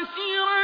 قد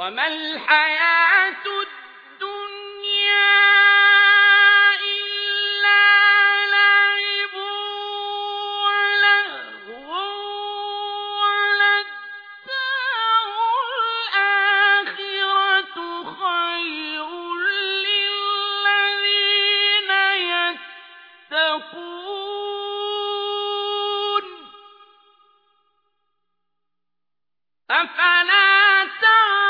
وما الحياة الدنيا إلا لعب ولهو وللدار الآخرة خير للذين يتقون. أفلا تعقلون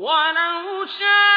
ولو شاء